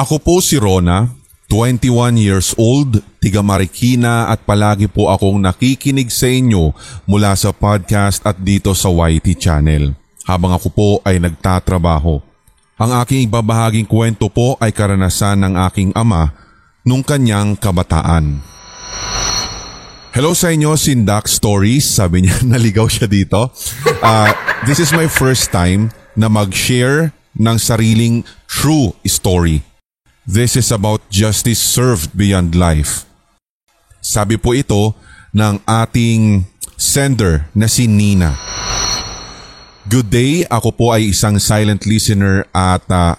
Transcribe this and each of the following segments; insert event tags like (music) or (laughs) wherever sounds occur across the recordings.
Ako po si Rona, 21 years old, tiga Marikina at palagi po akong nakikinig sa inyo mula sa podcast at dito sa YT channel habang ako po ay nagtatrabaho. Ang aking ibabahaging kwento po ay karanasan ng aking ama nung kanyang kabataan. Hello sa inyo, Sindak Stories. Sabi niya, (laughs) naligaw siya dito. Uh, this is my first time na mag-share ng sariling true story. This is about justice served beyond life. Sabi po ito ng ating sender na si Nina. Good day, ako po ay isang silent listener at uh,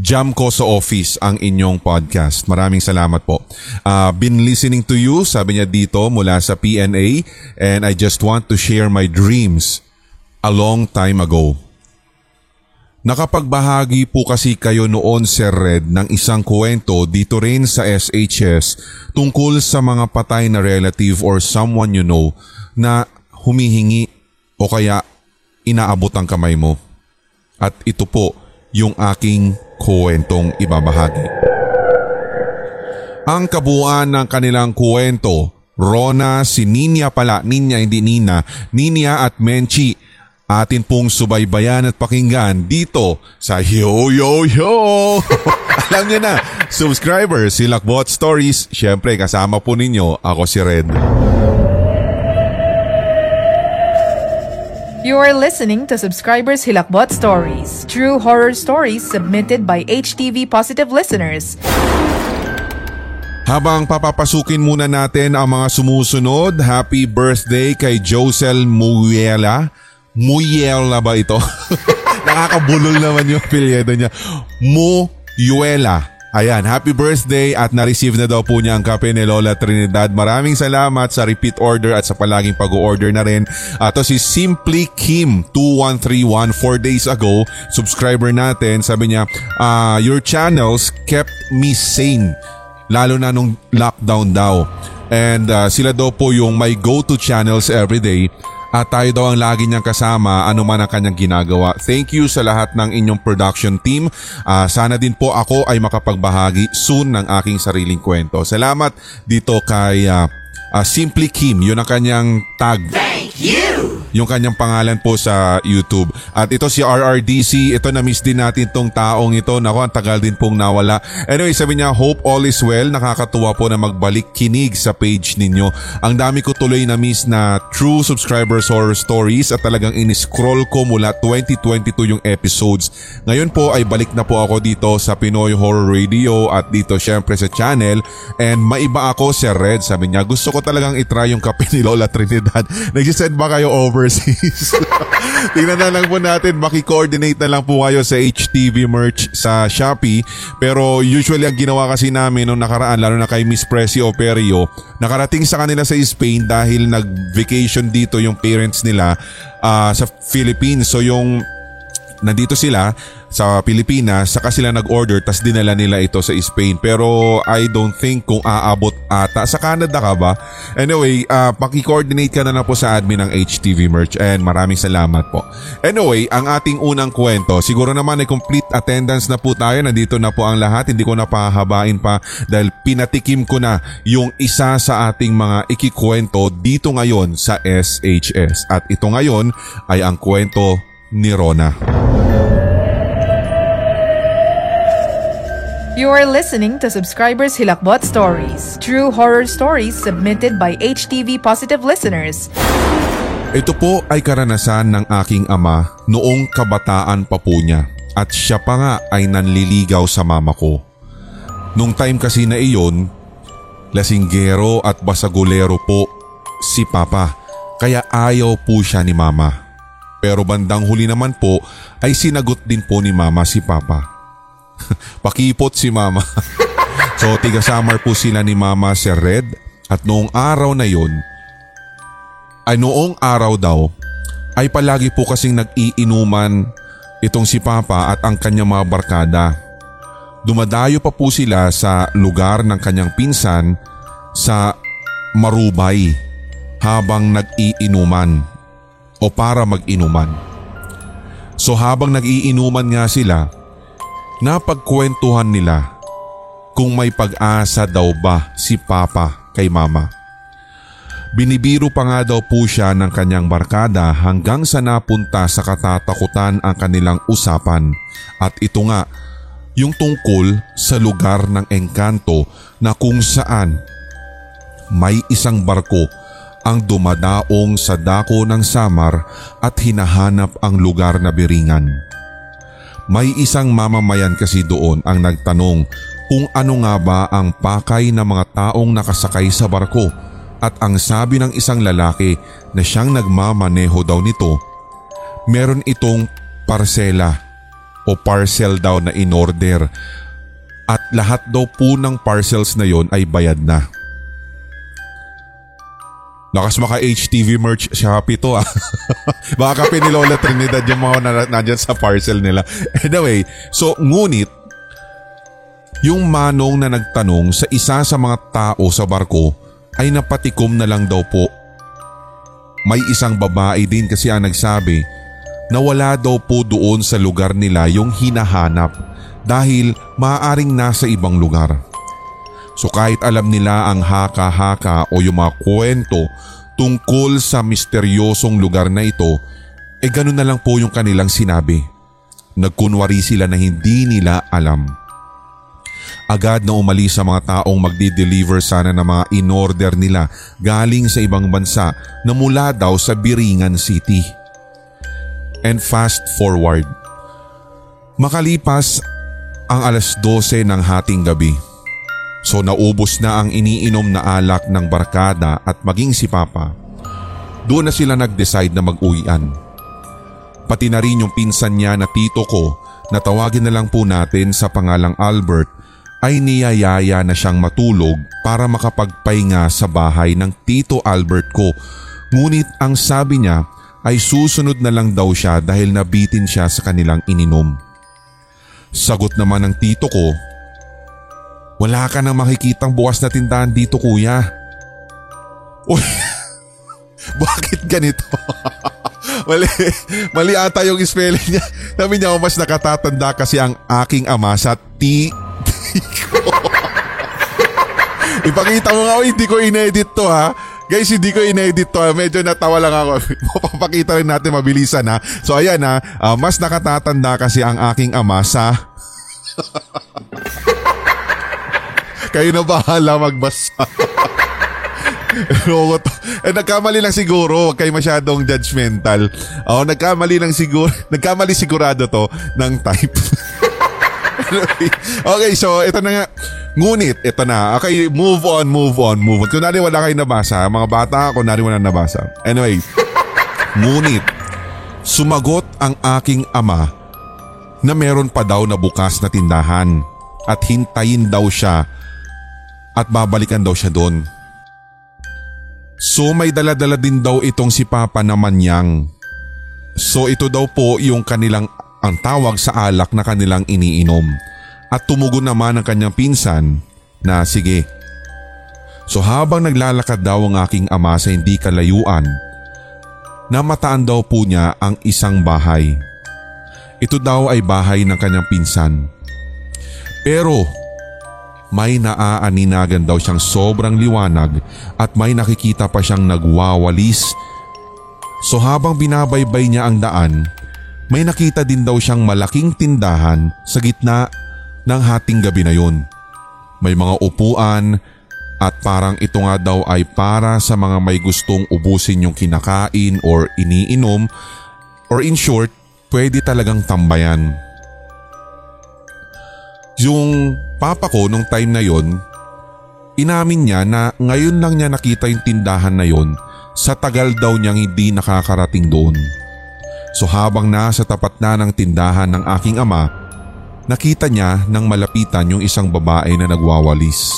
jam ko sa office ang inyong podcast. Maraming salamat po. Uh, been listening to you, sabi niya dito mula sa PNA and I just want to share my dreams a long time ago. Nakapagbahagi po kasi kayo noon Sir Red ng isang kwento dito rin sa SHS tungkol sa mga patay na relative or someone you know na humihingi o kaya inaabot ang kamay mo. At ito po yung aking kwentong ibabahagi. Ang kabuuan ng kanilang kwento, Rona, si Ninya pala, Ninya hindi Nina, Ninya at Menchi atin pong subaybayan at pakinggan dito sa Yo Yo Yo. (laughs) Alam niyo na, subscribers, si Lakbot Stories, syempre kasama po ninyo, ako si Red. You are listening to Subscribers Hilakbot Stories, true horror stories submitted by HTV Positive listeners. Habang papapasukin muna natin ang mga sumusunod, happy birthday kay Josel Muyela. Muyela ba ito? (laughs) Nakakabulol naman yung pilyedo niya. Muyela. Ayan, happy birthday at na-receive na daw po niya ang kape ni Lola Trinidad. Maraming salamat sa repeat order at sa palaging pag-order na rin. Uh, to si Simply Kim 2131 4 days ago, subscriber natin. Sabi niya, uh, your channels kept me sane. Lalo na nung lockdown daw. And uh, sila daw po yung my go-to channels everyday at tayo daw ang lagi niyang kasama anuman ang kanyang ginagawa. Thank you sa lahat ng inyong production team. Uh, sana din po ako ay makapagbahagi soon ng aking sariling kwento. Salamat dito kay uh, uh, Simply Kim. Yun ang kanyang tag. Thank you! Yung kanyang pangalan po sa YouTube. At ito si RRDC. Ito na-miss din natin tong taong ito. Nako, ang tagal din pong nawala. Anyway, sabi niya, hope all is well. Nakakatuwa po na magbalik kinig sa page ninyo. Ang dami ko tuloy na-miss na true subscribers horror stories at talagang in-scroll ko mula 2022 yung episodes. Ngayon po ay balik na po ako dito sa Pinoy Horror Radio at dito syempre sa channel. And maiba ako, Sir Red. Sabi niya, gusto ko talagang itry yung kape (laughs) ni Lola Trinidad. Nagsisend ba kayo overseas? (laughs) Tingnan na lang po natin, maki-coordinate na lang po kayo sa HTV merch sa Shopee. Pero usually ang ginawa kasi namin nung nakaraan, lalo na kay Miss Presi Operio, nakarating sa kanila sa Spain dahil nag-vacation dito yung parents nila uh, sa Philippines. So yung nandito sila sa Pilipinas, saka sila nag-order tas dinala nila ito sa Spain. Pero I don't think kung aabot ata. Sa Canada ka ba? Anyway, uh, paki-coordinate ka na na po sa admin ng HTV Merch and maraming salamat po. Anyway, ang ating unang kwento, siguro naman ay complete attendance na po tayo. Nandito na po ang lahat. Hindi ko na pahabain pa dahil pinatikim ko na yung isa sa ating mga ikikwento dito ngayon sa SHS. At ito ngayon ay ang kwento ni Rona. You are listening to Subscribers Hilakbot Stories, true horror stories submitted by HTV Positive listeners. Ito po ay karanasan ng aking ama noong kabataan pa po niya at siya pa nga ay nanliligaw sa mama ko. Nung time kasi na iyon, lasinggero at basagulero po si papa kaya ayaw po siya ni mama. Pero bandang huli naman po ay sinagot din po ni mama si papa. (laughs) Pakipot si mama. (laughs) so tiga summer po sila ni mama si Red at noong araw na yon ay noong araw daw ay palagi po kasing nag-iinuman itong si Papa at ang kanyang mga barkada. Dumadayo pa po sila sa lugar ng kanyang pinsan sa Marubay habang nag-iinuman o para mag-inuman. So habang nag-iinuman nga sila, napagkwentuhan nila kung may pag-asa daw ba si Papa kay Mama. Binibiro pa nga daw po siya ng kanyang barkada hanggang sa napunta sa katatakutan ang kanilang usapan at ito nga yung tungkol sa lugar ng engkanto na kung saan may isang barko ang dumadaong sa dako ng Samar at hinahanap ang lugar na biringan. May isang mamamayan kasi doon ang nagtanong kung ano nga ba ang pakay ng mga taong nakasakay sa barko at ang sabi ng isang lalaki na siyang nagmamaneho daw nito, meron itong parsela o parcel daw na in-order at lahat daw po ng parcels na yon ay bayad na. Lakas maka HTV merch Shopee to ah. (laughs) Baka kape ni Lola Trinidad yung mga na, nandyan sa parcel nila. (laughs) Anyway, so ngunit yung manong na nagtanong sa isa sa mga tao sa barko ay napatikom na lang daw po. May isang babae din kasi ang nagsabi na wala daw po doon sa lugar nila yung hinahanap dahil maaaring nasa ibang lugar. So kahit alam nila ang haka-haka o yung mga kwento tungkol sa misteryosong lugar na ito, eh ganun na lang po yung kanilang sinabi. Nagkunwari sila na hindi nila alam. Agad na umalis sa mga taong magdi-deliver sana ng mga in-order nila galing sa ibang bansa na mula daw sa Biringan City. And fast forward. Makalipas ang alas 12 ng hating gabi So naubos na ang iniinom na alak ng barkada at maging si Papa. Doon na sila nag-decide na mag-uwian. Pati na rin yung pinsan niya na tito ko na tawagin na lang po natin sa pangalang Albert ay niyayaya na siyang matulog para makapagpahinga sa bahay ng tito Albert ko. Ngunit ang sabi niya ay susunod na lang daw siya dahil nabitin siya sa kanilang ininom. Sagot naman ng tito ko wala ka nang makikitang bukas na tindahan dito kuya. Uy, (laughs) bakit ganito? (laughs) mali, mali ata yung spelling niya. Sabi niya, mas nakatatanda kasi ang aking ama sa T. (laughs) Ipakita mo nga, oh, hindi ko inedit to ha. Guys, hindi ko inedit to. Medyo natawa lang ako. Papakita rin natin mabilisan ha. So ayan ha, uh, mas nakatatanda kasi ang aking ama sa... Kayo na bahala magbasa. (laughs) eh, nagkamali lang siguro. Huwag kayo masyadong judgmental. Oh, nagkamali lang siguro. Nagkamali sigurado to ng type. (laughs) okay, so ito na nga. Ngunit, ito na. Okay, move on, move on, move on. Kunwari wala kayo nabasa. Mga bata, kunwari wala nabasa. Anyway, ngunit, sumagot ang aking ama na meron pa daw na bukas na tindahan at hintayin daw siya at babalikan daw siya doon. So may daladala din daw itong si Papa na manyang. So ito daw po yung kanilang ang tawag sa alak na kanilang iniinom. At tumugon naman ang kanyang pinsan na sige. So habang naglalakad daw ang aking ama sa hindi kalayuan, namataan daw po niya ang isang bahay. Ito daw ay bahay ng kanyang pinsan. Pero may naaaninagan daw siyang sobrang liwanag at may nakikita pa siyang nagwawalis. So habang binabaybay niya ang daan, may nakita din daw siyang malaking tindahan sa gitna ng hating gabi na yun. May mga upuan at parang ito nga daw ay para sa mga may gustong ubusin yung kinakain or iniinom or in short, pwede talagang tambayan. Yung papa ko nung time na yon, inamin niya na ngayon lang niya nakita yung tindahan na yon sa tagal daw niyang hindi nakakarating doon. So habang nasa tapat na ng tindahan ng aking ama, nakita niya nang malapitan yung isang babae na nagwawalis.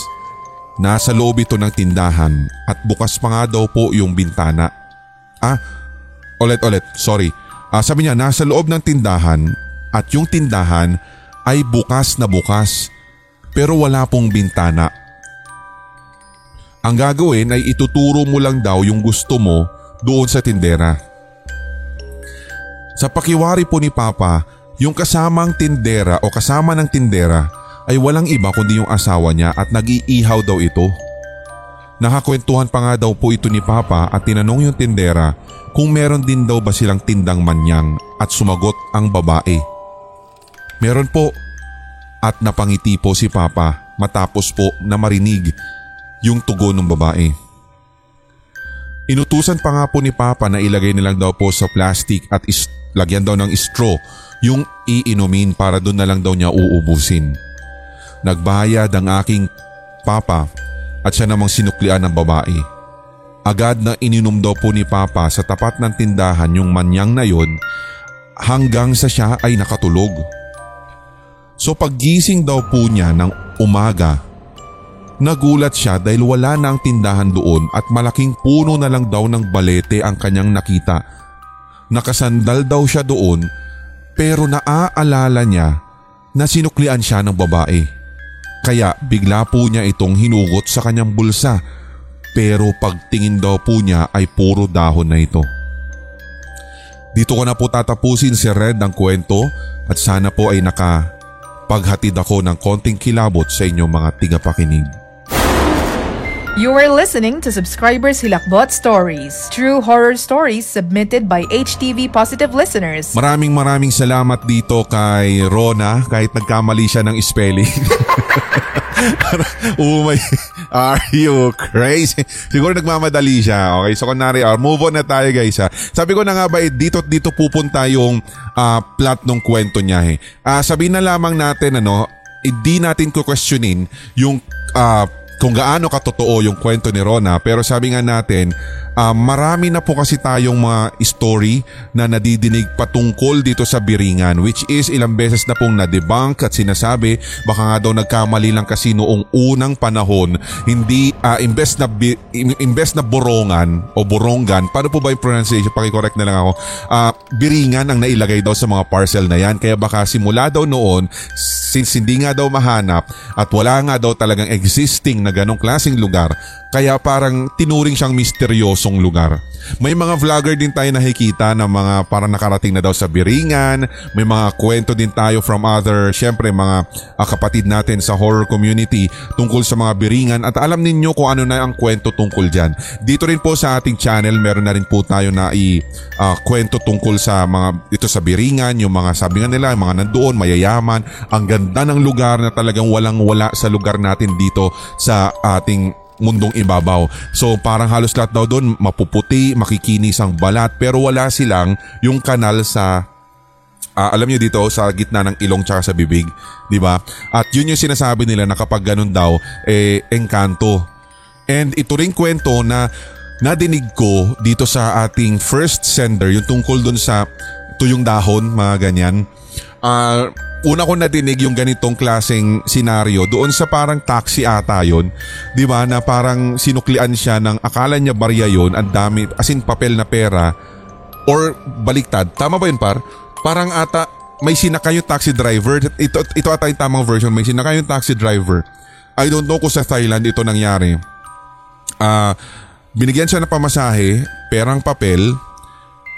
Nasa loob ito ng tindahan at bukas pa nga daw po yung bintana. Ah, ulit-ulit, sorry. Ah, sabi niya nasa loob ng tindahan at yung tindahan ay bukas na bukas pero wala pong bintana. Ang gagawin ay ituturo mo lang daw yung gusto mo doon sa tindera. Sa pakiwari po ni Papa, yung kasamang tindera o kasama ng tindera ay walang iba kundi yung asawa niya at nag-iihaw daw ito. Nakakwentuhan pa nga daw po ito ni Papa at tinanong yung tindera kung meron din daw ba silang tindang manyang at sumagot ang babae. Meron po at napangiti po si Papa matapos po na marinig yung tugon ng babae. Inutusan pa nga po ni Papa na ilagay nilang daw po sa plastic at is- lagyan daw ng straw yung iinumin para doon na lang daw niya uubusin. Nagbayad ang aking papa at siya namang sinuklian ng babae. Agad na ininom daw po ni Papa sa tapat ng tindahan yung manyang na yon hanggang sa siya ay nakatulog. So paggising daw po niya ng umaga, nagulat siya dahil wala na ang tindahan doon at malaking puno na lang daw ng balete ang kanyang nakita. Nakasandal daw siya doon pero naaalala niya na sinuklian siya ng babae. Kaya bigla po niya itong hinugot sa kanyang bulsa pero pagtingin daw po niya ay puro dahon na ito. Dito ko na po tatapusin si Red ang kwento at sana po ay nakapaghatid ako ng konting kilabot sa inyong mga tigapakinig. You are listening to Subscribers Hilakbot Stories, true horror stories submitted by HTV Positive listeners. Maraming maraming salamat dito kay Rona kahit nagkamali siya ng spelling. (laughs) (laughs) oh my, are you crazy? Siguro nagmamadali siya. Okay, so kunwari, uh, move on na tayo guys ha. Sabi ko na nga ba, eh, dito dito pupunta yung uh, plot ng kwento niya eh. Uh, sabihin na lamang natin ano, hindi natin ko questionin yung uh, kung gaano katotoo yung kwento ni Rona. Pero sabi nga natin uh, marami na po kasi tayong mga story na nadidinig patungkol dito sa Biringan which is ilang beses na pong na-debunk at sinasabi baka nga daw nagkamali lang kasi noong unang panahon hindi uh, imbes na bi, imbes na borongan o borongan paano po ba yung pronunciation? Paki-correct na lang ako. Uh, Biringan ang nailagay daw sa mga parcel na yan. Kaya baka simula daw noon since hindi nga daw mahanap at wala nga daw talagang existing na ganong klaseng lugar kaya parang tinuring siyang misteryosong lugar. May mga vlogger din tayo nakikita na mga parang nakarating na daw sa Biringan. May mga kwento din tayo from other, syempre mga uh, kapatid natin sa horror community tungkol sa mga Biringan. At alam ninyo kung ano na ang kwento tungkol dyan. Dito rin po sa ating channel, meron na rin po tayo na i uh, kwento tungkol sa mga ito sa Biringan, yung mga sabi nga nila, yung mga nandoon, mayayaman. Ang ganda ng lugar na talagang walang wala sa lugar natin dito sa ating mundong ibabaw. So parang halos lahat daw doon mapuputi, makikinis ang balat pero wala silang yung kanal sa uh, alam niyo dito sa gitna ng ilong tsaka sa bibig, 'di ba? At yun yung sinasabi nila na kapag ganun daw eh engkanto. And ito ring kwento na nadinig ko dito sa ating first sender yung tungkol doon sa tuyong dahon, mga ganyan. Uh, una ko nadinig yung ganitong klaseng senaryo doon sa parang taxi ata yon, 'di ba? Na parang sinuklian siya ng akala niya barya yon, ang dami as in papel na pera or baliktad. Tama ba yun par? Parang ata may sinakay yung taxi driver. Ito ito ata yung tamang version. May sinakay yung taxi driver. I don't know kung sa Thailand ito nangyari. Ah, uh, binigyan siya ng pamasahe, perang papel,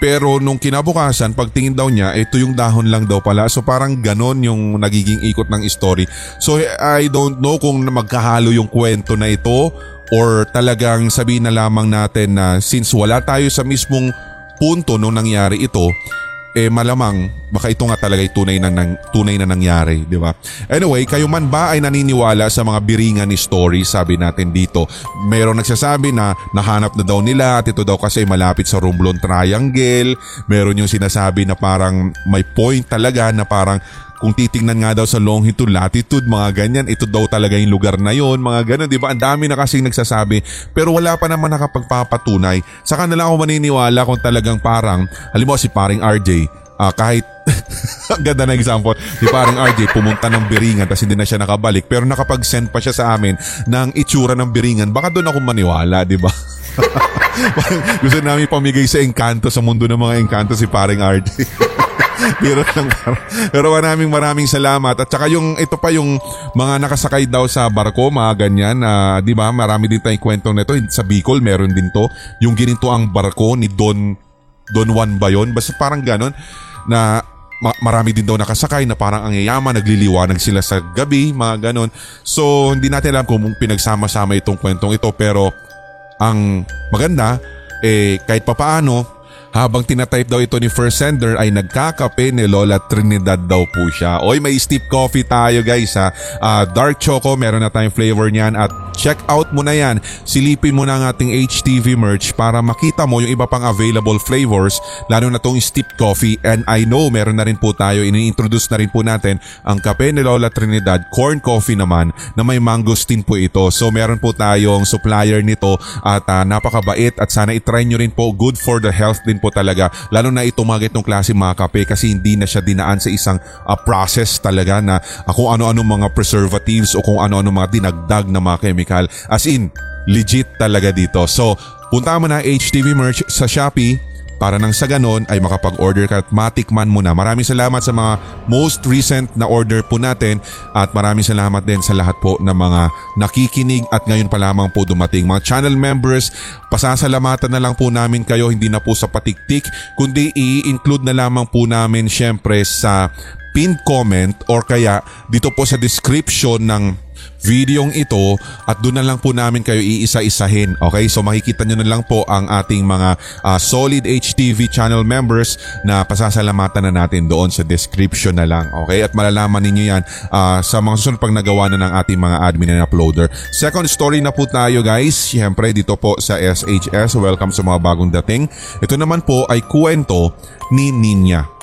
pero nung kinabukasan, pagtingin daw niya, ito yung dahon lang daw pala. So parang ganon yung nagiging ikot ng story. So I don't know kung magkahalo yung kwento na ito or talagang sabihin na lamang natin na since wala tayo sa mismong punto nung nangyari ito, eh malamang baka ito nga talaga ay tunay na, nang, tunay na nangyari, di ba? Anyway, kayo man ba ay naniniwala sa mga biringan ni story? Sabi natin dito. Mayroong nagsasabi na nahanap na daw nila at ito daw kasi malapit sa Romblon Triangle. Meron yung sinasabi na parang may point talaga na parang kung titingnan nga daw sa longitude, latitude, mga ganyan, ito daw talaga yung lugar na yon, mga ganun, di ba? Ang dami na kasing nagsasabi, pero wala pa naman nakapagpapatunay. Sa kanila ako maniniwala kung talagang parang, halimbawa si paring RJ, uh, ah, kahit (laughs) ganda na example si parang RJ pumunta ng Biringan tapos hindi na siya nakabalik pero nakapag-send pa siya sa amin ng itsura ng Biringan baka doon ako maniwala di ba (laughs) gusto namin pamigay sa engkanto sa mundo ng mga engkanto si paring RJ (laughs) Biro lang. Pero maraming maraming salamat. At saka yung ito pa yung mga nakasakay daw sa barko, mga ganyan. Uh, di ba? Marami din tayong kwento nito. Sa Bicol, meron din to. Yung gininto ang barko ni Don Don Juan ba yun? Basta parang ganon na ma- marami din daw nakasakay na parang ang yayaman, nagliliwanag sila sa gabi, mga ganon. So hindi natin alam kung pinagsama-sama itong kwentong ito pero ang maganda, eh kahit papaano, habang tinatype daw ito ni first sender ay nagkakape ni Lola Trinidad daw po siya. Oy, may steep coffee tayo guys ha. Ah, dark choco, meron na tayong flavor niyan at check out mo na yan. Silipin mo na ang ating HTV merch para makita mo yung iba pang available flavors lalo na tong steep coffee and I know meron na rin po tayo, ini-introduce na rin po natin ang kape ni Lola Trinidad, corn coffee naman na may mangosteen po ito. So meron po tayong supplier nito at ah, napakabait at sana itry nyo rin po good for the health din po talaga. Lalo na itong mga itong klase mga kape kasi hindi na siya dinaan sa isang ah, process talaga na ah, kung ano-ano mga preservatives o kung ano-ano mga dinagdag na mga chemical. As in legit talaga dito. So punta mo na HTV merch sa Shopee para nang sa ganon ay makapag-order ka at matikman mo na. Maraming salamat sa mga most recent na order po natin at maraming salamat din sa lahat po ng mga nakikinig at ngayon pa lamang po dumating. Mga channel members, pasasalamatan na lang po namin kayo hindi na po sa patiktik kundi i-include na lamang po namin syempre sa pinned comment or kaya dito po sa description ng videong ito at doon na lang po namin kayo iisa-isahin. Okay? So makikita nyo na lang po ang ating mga ah, solid HTV channel members na pasasalamatan na natin doon sa description na lang. Okay? At malalaman ninyo yan ah, sa mga susunod pag nagawa na ng ating mga admin and uploader. Second story na po tayo guys. Siyempre dito po sa SHS. Welcome sa mga bagong dating. Ito naman po ay kwento ni Ninya.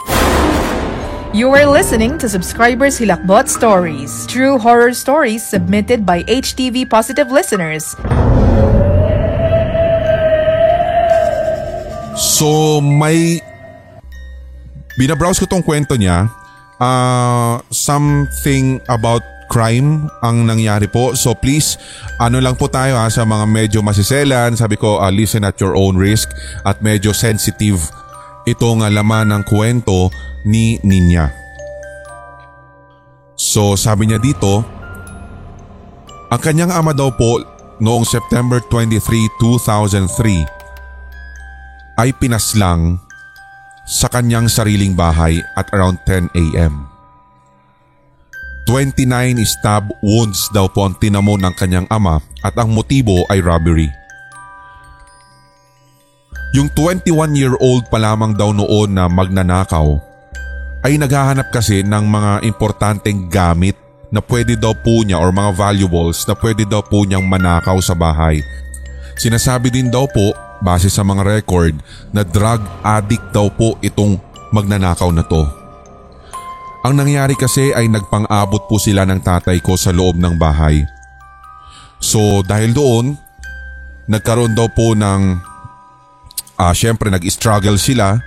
You are listening to Subscribers Hilakbot Stories, true horror stories submitted by HTV Positive listeners. So may binabrowse ko tong kwento niya. Ah, something about crime ang nangyari po. So please, ano lang po tayo ha, sa mga medyo masiselan. Sabi ko, ah, listen at your own risk at medyo sensitive itong ah, laman ng kwento ni Ninya. So sabi niya dito, ang kanyang ama daw po noong September 23, 2003 ay pinaslang sa kanyang sariling bahay at around 10 a.m. 29 stab wounds daw po ang tinamo ng kanyang ama at ang motibo ay robbery. Yung 21-year-old pa lamang daw noon na magnanakaw ay naghahanap kasi ng mga importanteng gamit na pwede daw po niya or mga valuables na pwede daw po niyang manakaw sa bahay. Sinasabi din daw po base sa mga record na drug addict daw po itong magnanakaw na to. Ang nangyari kasi ay nagpang-abot po sila ng tatay ko sa loob ng bahay. So dahil doon, nagkaroon daw po ng, ah syempre nag-struggle sila,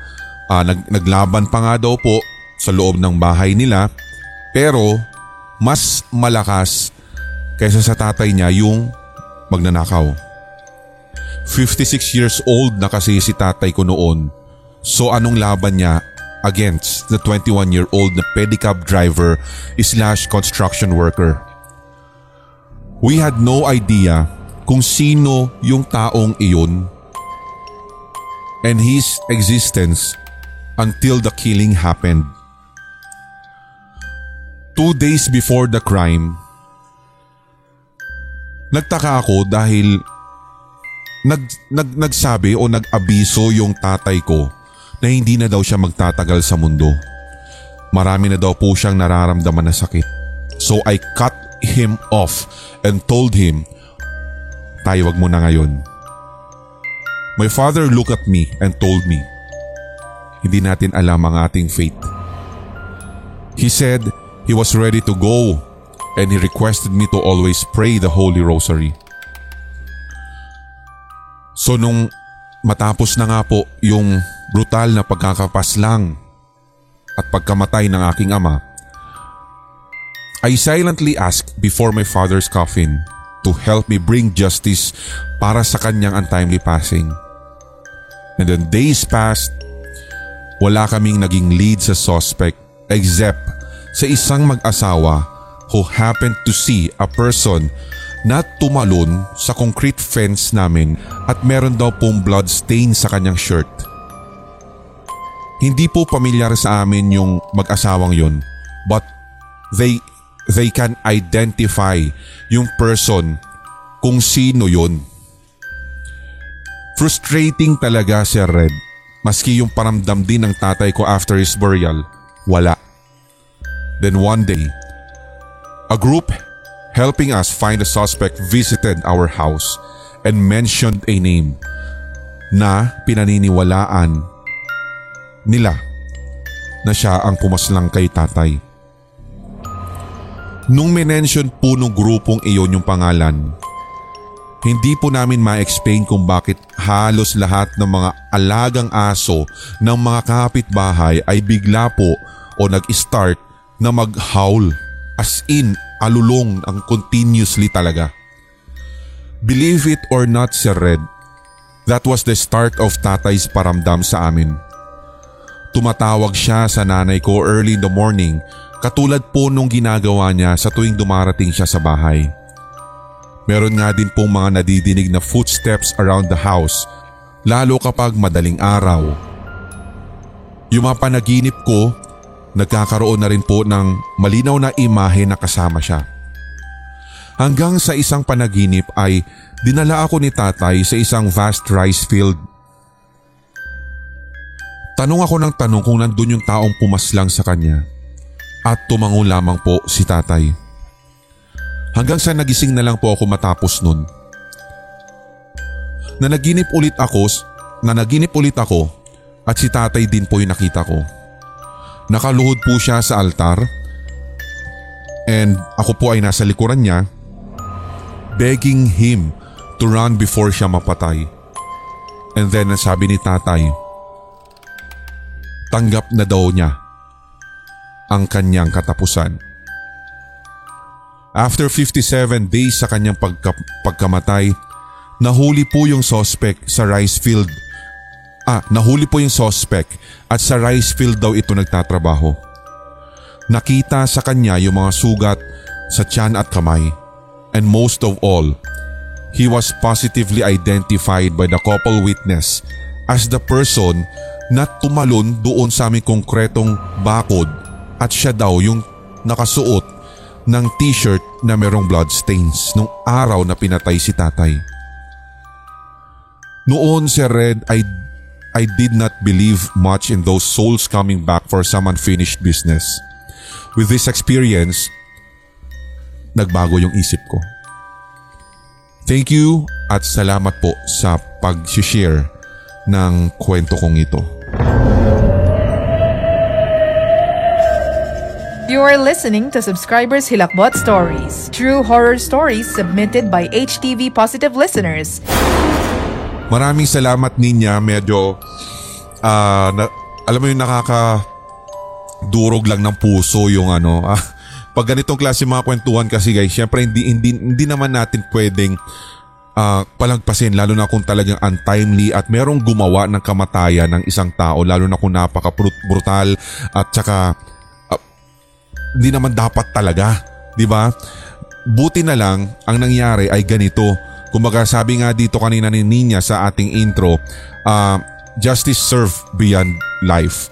ah, nag, naglaban pa nga daw po sa loob ng bahay nila pero mas malakas kaysa sa tatay niya yung magnanakaw. 56 years old na kasi si tatay ko noon. So anong laban niya against the 21-year-old na pedicab driver slash construction worker? We had no idea kung sino yung taong iyon and his existence until the killing happened. Two days before the crime, nagtaka ako dahil nag, nag, nagsabi o nag-abiso yung tatay ko na hindi na daw siya magtatagal sa mundo. Marami na daw po siyang nararamdaman na sakit. So I cut him off and told him, tayo wag mo na ngayon. My father looked at me and told me, hindi natin alam ang ating fate. He said he was ready to go and he requested me to always pray the Holy Rosary. So nung matapos na nga po yung brutal na pagkakapaslang at pagkamatay ng aking ama, I silently asked before my father's coffin to help me bring justice para sa kanyang untimely passing. And then days passed, wala kaming naging lead sa suspect except sa isang mag-asawa who happened to see a person na tumalon sa concrete fence namin at meron daw pong blood stain sa kanyang shirt. Hindi po pamilyar sa amin yung mag-asawang yon but they they can identify yung person kung sino yon. Frustrating talaga Sir Red. Maski yung paramdam din ng tatay ko after his burial, wala. Then one day, a group helping us find a suspect visited our house and mentioned a name na pinaniniwalaan nila na siya ang pumaslang kay tatay. Nung minention po nung grupong iyon yung pangalan, hindi po namin ma-explain kung bakit halos lahat ng mga alagang aso ng mga kapitbahay ay bigla po o nag-start na mag-howl as in alulong ang continuously talaga. Believe it or not Sir Red, that was the start of tatay's paramdam sa amin. Tumatawag siya sa nanay ko early in the morning katulad po nung ginagawa niya sa tuwing dumarating siya sa bahay. Meron nga din pong mga nadidinig na footsteps around the house lalo kapag madaling araw. Yung mga panaginip ko, nagkakaroon na rin po ng malinaw na imahe na kasama siya. Hanggang sa isang panaginip ay dinala ako ni tatay sa isang vast rice field. Tanong ako ng tanong kung nandun yung taong pumaslang sa kanya at tumango lamang po si tatay. Hanggang sa nagising na lang po ako matapos nun. Nanaginip ulit ako, nanaginip ulit ako at si tatay din po yung nakita ko. Nakaluhod po siya sa altar and ako po ay nasa likuran niya begging him to run before siya mapatay. And then sabi ni tatay, tanggap na daw niya ang kanyang katapusan. After 57 days sa kanyang pagka, pagkamatay, nahuli po yung suspect sa rice field. Ah, nahuli po yung suspect at sa rice field daw ito nagtatrabaho. Nakita sa kanya yung mga sugat sa tiyan at kamay. And most of all, he was positively identified by the couple witness as the person na tumalon doon sa aming konkretong bakod at siya daw yung nakasuot ng t-shirt na merong bloodstains nung araw na pinatay si tatay. Noon Sir Red, I, I did not believe much in those souls coming back for some unfinished business. With this experience, nagbago yung isip ko. Thank you at salamat po sa pag-share ng kwento kong ito. You are listening to Subscribers Hilakbot Stories, true horror stories submitted by HTV Positive listeners. Maraming salamat Ninya, medyo uh, na, alam mo yung nakaka durog lang ng puso yung ano. Uh, (laughs) pag ganitong klase mga kwentuhan kasi guys, syempre hindi hindi hindi naman natin pwedeng uh, palagpasin lalo na kung talagang untimely at merong gumawa ng kamatayan ng isang tao lalo na kung napaka brutal at saka hindi naman dapat talaga, di ba? Buti na lang ang nangyari ay ganito. Kumbaga sabi nga dito kanina ni Ninya sa ating intro, uh, justice serve beyond life.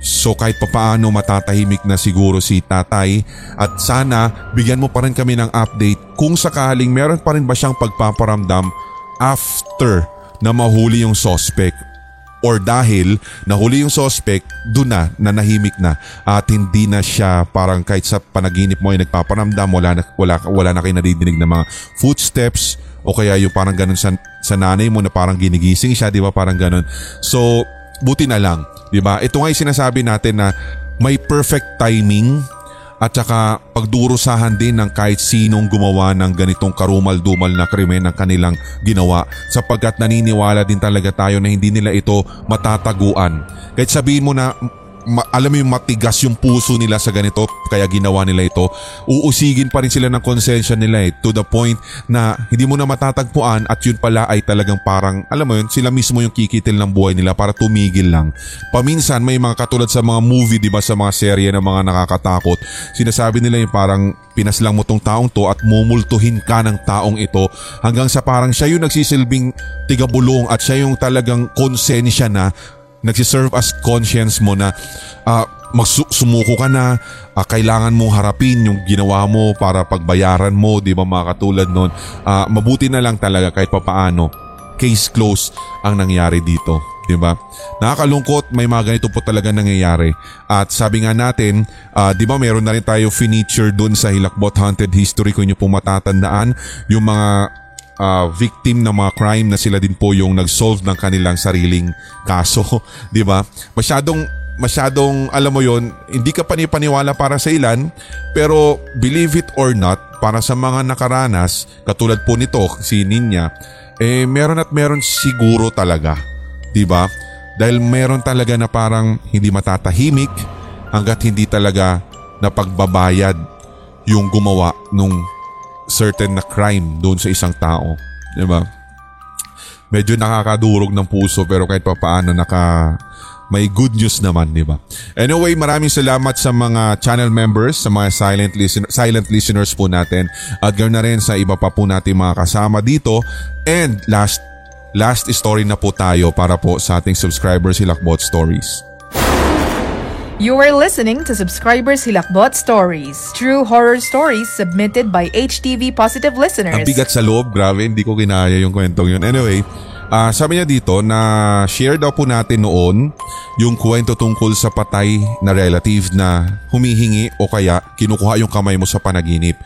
So kahit papaano matatahimik na siguro si tatay at sana bigyan mo pa rin kami ng update kung sakaling meron pa rin ba siyang pagpaparamdam after na mahuli yung suspect or dahil nahuli yung suspect, doon na, nanahimik na at hindi na siya parang kahit sa panaginip mo ay nagpaparamdam, wala na, wala, wala na kayo nadidinig na mga footsteps o kaya yung parang ganun sa, sa nanay mo na parang ginigising siya, di ba? Parang ganun. So, buti na lang, di ba? Ito nga yung sinasabi natin na may perfect timing at saka pagdurusahan din ng kahit sinong gumawa ng ganitong karumal-dumal na krimen ng kanilang ginawa sapagkat naniniwala din talaga tayo na hindi nila ito matataguan. Kahit sabihin mo na ma- alam mo yung matigas yung puso nila sa ganito kaya ginawa nila ito, uusigin pa rin sila ng konsensya nila eh to the point na hindi mo na matatagpuan at yun pala ay talagang parang alam mo yun sila mismo yung kikitil ng buhay nila para tumigil lang. Paminsan may mga katulad sa mga movie di ba sa mga serye na mga nakakatakot. Sinasabi nila yung parang pinaslang mo tong taong to at mumultuhin ka ng taong ito. Hanggang sa parang siya yung nagsisilbing tigabulong at siya yung talagang konsensya na nagsiserve as conscience mo na uh, magsumuko ka na, uh, kailangan mong harapin yung ginawa mo para pagbayaran mo, di ba mga katulad nun. Uh, mabuti na lang talaga kahit papaano, case closed ang nangyari dito. Di ba? Nakakalungkot, may mga ganito po talaga nangyayari. At sabi nga natin, uh, di ba meron na rin tayo finiture dun sa Hilakbot Haunted History kung nyo po matatandaan, yung mga uh, victim ng mga crime na sila din po yung nag-solve ng kanilang sariling kaso, (laughs) 'di ba? Masyadong masyadong alam mo yon, hindi ka panipaniwala para sa ilan, pero believe it or not, para sa mga nakaranas, katulad po nito si Ninya, eh meron at meron siguro talaga, 'di ba? Dahil meron talaga na parang hindi matatahimik hanggat hindi talaga napagbabayad yung gumawa nung certain na crime doon sa isang tao. Di ba? Medyo nakakadurog ng puso pero kahit pa paano naka may good news naman, di ba? Anyway, maraming salamat sa mga channel members, sa mga silent, listen, silent listeners po natin at ganoon na rin sa iba pa po natin mga kasama dito. And last, last story na po tayo para po sa ating subscribers, Hilakbot Stories. You are listening to Subscribers Hilakbot Stories, true horror stories submitted by HTV Positive listeners. Ang bigat sa loob, grabe, hindi ko kinaya yung kwentong yun. Anyway, uh, sabi niya dito na share daw po natin noon yung kwento tungkol sa patay na relative na humihingi o kaya kinukuha yung kamay mo sa panaginip.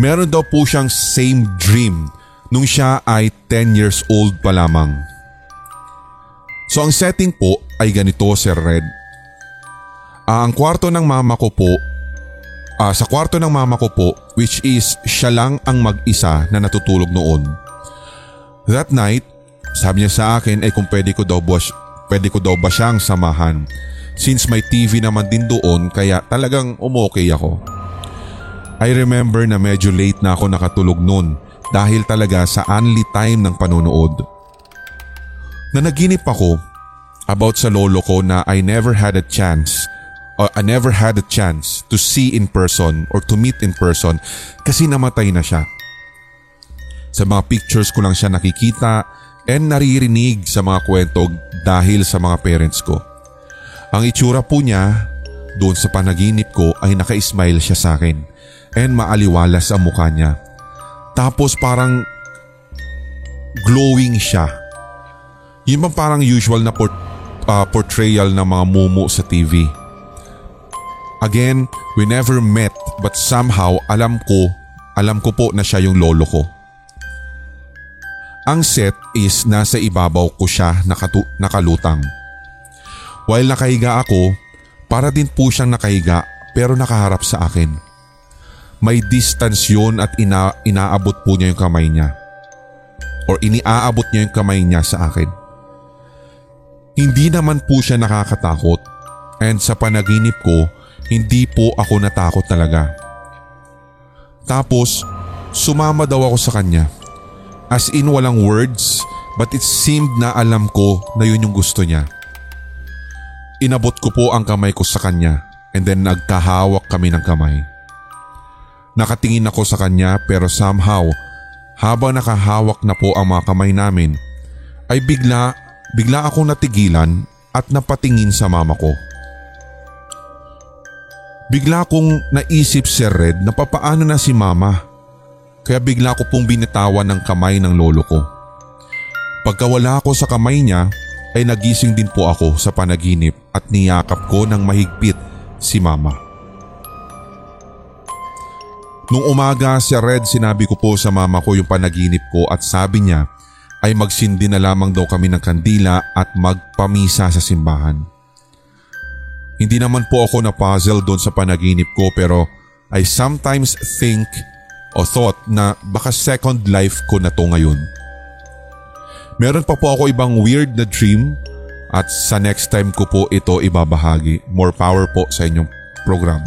Meron daw po siyang same dream nung siya ay 10 years old pa lamang. So ang setting po ay ganito Sir Red. Uh, ang kwarto ng mama ko po, uh, sa kwarto ng mama ko po, which is siya lang ang mag-isa na natutulog noon. That night, sabi niya sa akin ay kung pwede ko daw ba, pwede ko daw ba siyang samahan. Since may TV naman din doon kaya talagang umokay ako. I remember na medyo late na ako nakatulog noon dahil talaga sa only time ng panonood. Na naginip ako about sa lolo ko na I never had a chance I never had a chance to see in person or to meet in person kasi namatay na siya. Sa mga pictures ko lang siya nakikita and naririnig sa mga kwento dahil sa mga parents ko. Ang itsura po niya doon sa panaginip ko ay naka-smile siya sa akin and maaliwalas ang mukha niya. Tapos parang glowing siya. Yun bang parang usual na port, uh, portrayal ng mga mumu sa TV. Again, we never met but somehow alam ko, alam ko po na siya yung lolo ko. Ang set is nasa ibabaw ko siya nakatu- nakalutang. While nakahiga ako, para din po siyang nakahiga pero nakaharap sa akin. May distance yun at ina- inaabot po niya yung kamay niya. Or iniaabot niya yung kamay niya sa akin. Hindi naman po siya nakakatakot and sa panaginip ko hindi po ako natakot talaga. Tapos, sumama daw ako sa kanya. As in walang words but it seemed na alam ko na yun yung gusto niya. Inabot ko po ang kamay ko sa kanya and then nagkahawak kami ng kamay. Nakatingin ako sa kanya pero somehow habang nakahawak na po ang mga kamay namin ay bigla, bigla akong natigilan at napatingin sa mama ko. Bigla kong naisip Sir Red na papaano na si mama. Kaya bigla ko pong binitawan ng kamay ng lolo ko. Pagkawala ko sa kamay niya ay nagising din po ako sa panaginip at niyakap ko ng mahigpit si mama. Nung umaga si Red sinabi ko po sa mama ko yung panaginip ko at sabi niya ay magsindi na lamang daw kami ng kandila at magpamisa sa simbahan. Hindi naman po ako na-puzzle doon sa panaginip ko pero I sometimes think o thought na baka second life ko na to ngayon. Meron pa po ako ibang weird na dream at sa next time ko po ito ibabahagi. More power po sa inyong program.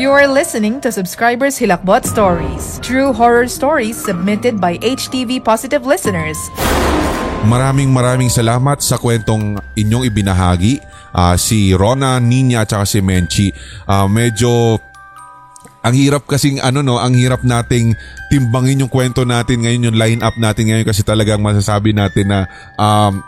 You are listening to Subscribers Hilakbot Stories, true horror stories submitted by HTV Positive listeners. Maraming maraming salamat sa kwentong inyong ibinahagi. Uh, si Rona, Ninya at si Menchi. Uh, medyo ang hirap kasing ano no, ang hirap nating timbangin yung kwento natin ngayon, yung line up natin ngayon kasi talagang masasabi natin na um,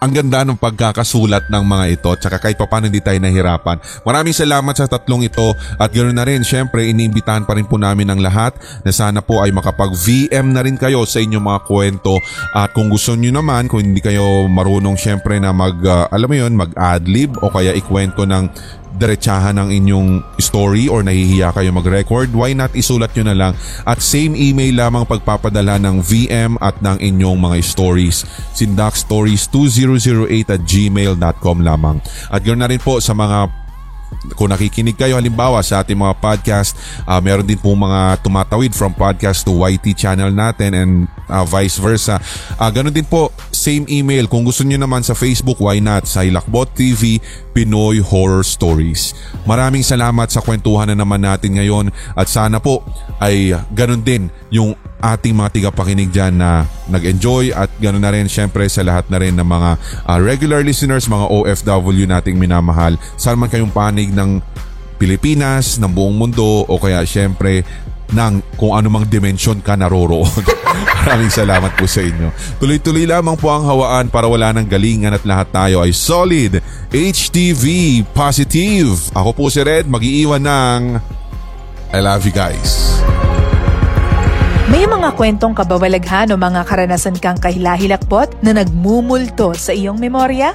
ang ganda ng pagkakasulat ng mga ito tsaka kahit paano hindi tayo nahirapan. Maraming salamat sa tatlong ito at ganoon na rin syempre iniimbitahan pa rin po namin ang lahat na sana po ay makapag-VM na rin kayo sa inyong mga kwento at kung gusto nyo naman kung hindi kayo marunong syempre na mag uh, alam mo yon mag adlib o kaya ikwento ng diretsahan ng inyong story or nahihiya kayo mag-record, why not isulat nyo na lang at same email lamang pagpapadala ng VM at ng inyong mga stories. sindakstories2008 at gmail.com lamang. At ganoon na rin po sa mga kung nakikinig kayo halimbawa sa ating mga podcast, uh, meron din po mga tumatawid from podcast to YT channel natin and uh, vice versa. Uh, ganun din po, same email. Kung gusto niyo naman sa Facebook, why not? Sa Hilakbot TV, Pinoy Horror Stories. Maraming salamat sa kwentuhan na naman natin ngayon at sana po ay ganun din yung ating mga tigapakinig dyan na nag-enjoy at ganoon na rin syempre sa lahat na rin ng mga uh, regular listeners, mga OFW nating minamahal. Saan man kayong panig ng Pilipinas, ng buong mundo o kaya syempre ng kung anumang dimensyon ka naroroon. (laughs) Maraming salamat po sa inyo. Tuloy-tuloy lamang po ang hawaan para wala ng galingan at lahat tayo ay solid, HTV, positive. Ako po si Red, mag-iiwan ng I love you guys. May mga kwentong kabawalaghan o mga karanasan kang kahilahilakbot na nagmumulto sa iyong memorya?